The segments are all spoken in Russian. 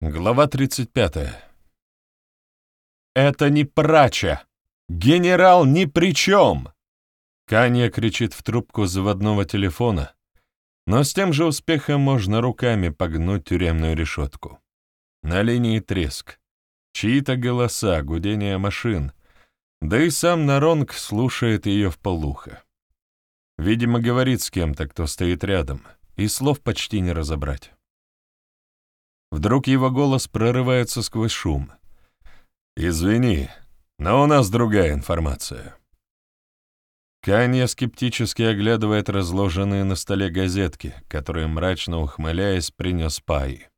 Глава 35. «Это не прача! Генерал ни при чем!» Канья кричит в трубку заводного телефона, но с тем же успехом можно руками погнуть тюремную решетку. На линии треск. Чьи-то голоса, гудение машин, да и сам Наронг слушает ее в полухо. Видимо, говорит с кем-то, кто стоит рядом, и слов почти не разобрать. Вдруг его голос прорывается сквозь шум. «Извини, но у нас другая информация». Канья скептически оглядывает разложенные на столе газетки, которые, мрачно ухмыляясь, принес Пай.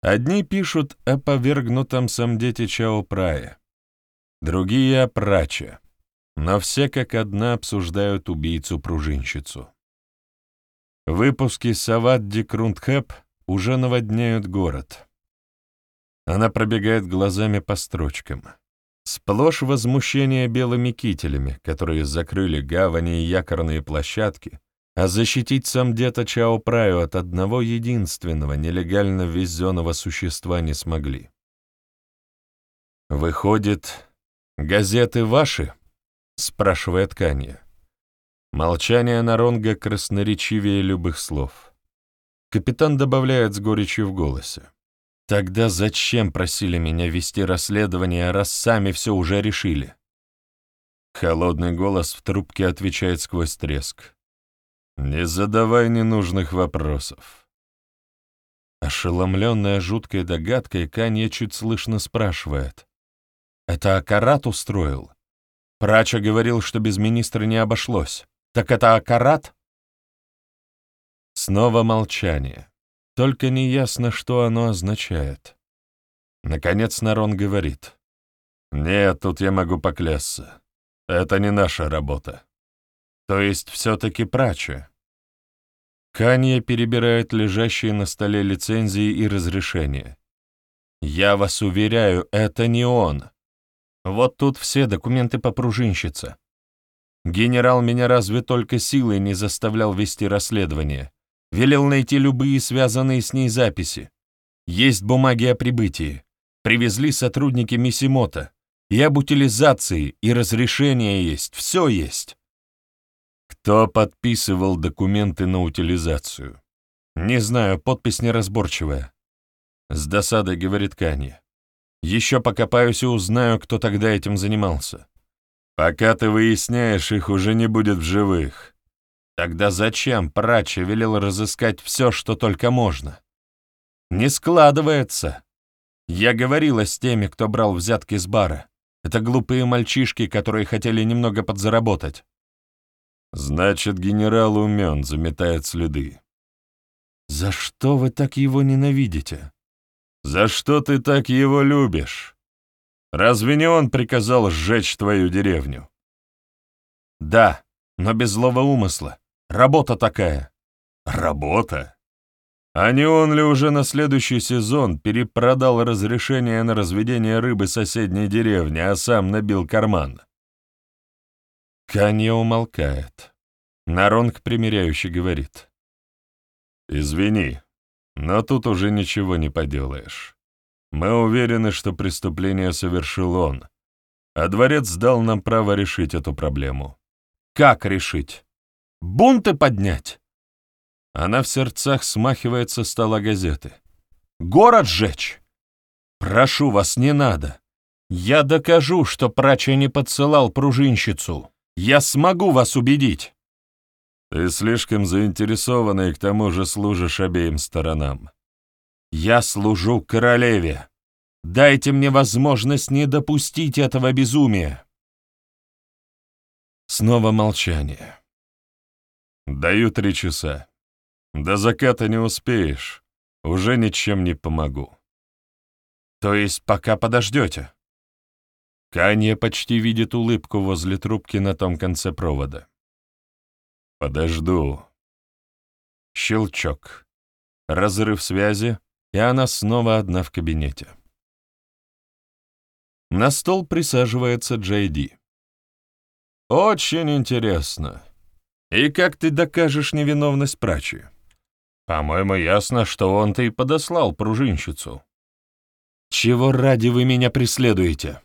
Одни пишут о повергнутом самдете Чао Прае, другие — о Праче, но все как одна обсуждают убийцу-пружинщицу. Выпуски Савадди Крундхэп уже наводняют город. Она пробегает глазами по строчкам. Сплошь возмущение белыми кителями, которые закрыли гавани и якорные площадки, а защитить сам дета Чао Праю от одного единственного нелегально ввезенного существа не смогли. «Выходит, газеты ваши?» — спрашивает Канья. Молчание Наронга красноречивее любых слов. Капитан добавляет с горечью в голосе. «Тогда зачем просили меня вести расследование, раз сами все уже решили?» Холодный голос в трубке отвечает сквозь треск. «Не задавай ненужных вопросов». Ошеломленная жуткой догадкой, Канья чуть слышно спрашивает. «Это Акарат устроил? Прача говорил, что без министра не обошлось. Так это Акарат?» Снова молчание. Только неясно, что оно означает. Наконец Нарон говорит. «Нет, тут я могу поклясться. Это не наша работа. То есть все-таки прача». Канье перебирает лежащие на столе лицензии и разрешения. «Я вас уверяю, это не он. Вот тут все документы по пружинщице. Генерал меня разве только силой не заставлял вести расследование. Велел найти любые связанные с ней записи. Есть бумаги о прибытии. Привезли сотрудники Мисимота. И об утилизации, и разрешение есть, все есть. Кто подписывал документы на утилизацию? Не знаю, подпись неразборчивая. С досадой говорит Канье. Еще покопаюсь и узнаю, кто тогда этим занимался. Пока ты выясняешь, их уже не будет в живых. Тогда зачем Прача велел разыскать все, что только можно? Не складывается. Я говорила с теми, кто брал взятки с бара. Это глупые мальчишки, которые хотели немного подзаработать. Значит, генерал умен, заметает следы. За что вы так его ненавидите? За что ты так его любишь? Разве не он приказал сжечь твою деревню? Да, но без злого умысла. Работа такая». «Работа?» А не он ли уже на следующий сезон перепродал разрешение на разведение рыбы соседней деревни, а сам набил карман? Канье умолкает. Наронг примиряюще говорит. «Извини, но тут уже ничего не поделаешь. Мы уверены, что преступление совершил он, а дворец дал нам право решить эту проблему». «Как решить?» Бунты поднять!» Она в сердцах смахивает со стола газеты. «Город сжечь! Прошу вас, не надо. Я докажу, что Прача не подсылал пружинщицу. Я смогу вас убедить!» «Ты слишком заинтересована и к тому же служишь обеим сторонам». «Я служу королеве. Дайте мне возможность не допустить этого безумия!» Снова молчание. Даю три часа. До заката не успеешь. Уже ничем не помогу. То есть пока подождете? Канье почти видит улыбку возле трубки на том конце провода. Подожду. Щелчок. Разрыв связи, и она снова одна в кабинете. На стол присаживается Джейди. «Очень интересно. И как ты докажешь невиновность прачи? По-моему, ясно, что он-то и подослал пружинщицу. Чего ради вы меня преследуете?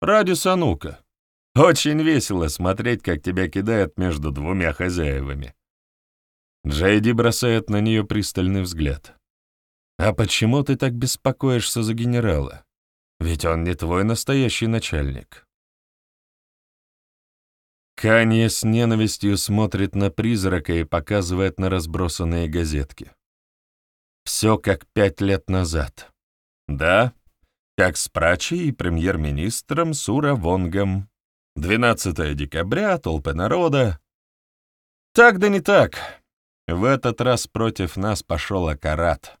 Ради Санука. Очень весело смотреть, как тебя кидают между двумя хозяевами. Джейди бросает на нее пристальный взгляд. «А почему ты так беспокоишься за генерала? Ведь он не твой настоящий начальник». Канье с ненавистью смотрит на призрака и показывает на разбросанные газетки. Все как пять лет назад. Да, как с Прачей и премьер-министром Сура Вонгом. 12 декабря, толпы народа. Так да не так. В этот раз против нас пошел Акарат.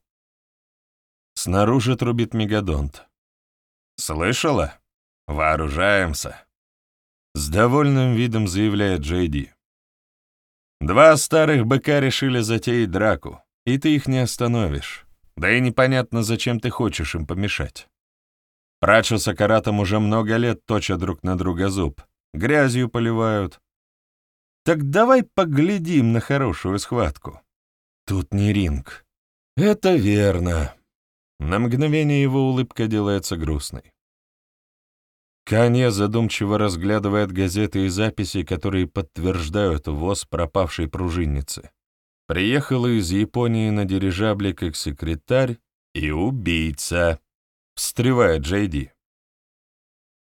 Снаружи трубит Мегадонт. «Слышала? Вооружаемся!» С довольным видом заявляет Джейди. «Два старых быка решили затеять драку, и ты их не остановишь. Да и непонятно, зачем ты хочешь им помешать. Прачу с Акаратом уже много лет точат друг на друга зуб, грязью поливают, так давай поглядим на хорошую схватку. Тут не ринг. Это верно. На мгновение его улыбка делается грустной. Канье задумчиво разглядывает газеты и записи, которые подтверждают ввоз пропавшей пружинницы. Приехала из Японии на дирижабле как секретарь и убийца. Встревает Джейди.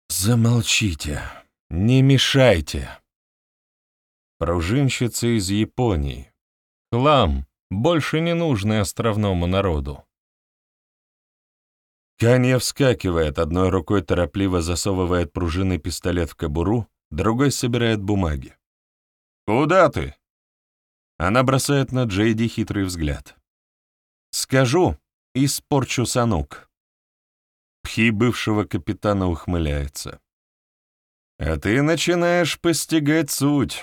«Замолчите, не мешайте», Пружинщица из Японии. Хлам, больше не нужный островному народу. Канье вскакивает, одной рукой торопливо засовывает пружинный пистолет в кобуру, другой собирает бумаги. «Куда ты?» Она бросает на Джейди хитрый взгляд. «Скажу, испорчу санук». Пхи бывшего капитана ухмыляется. «А ты начинаешь постигать суть».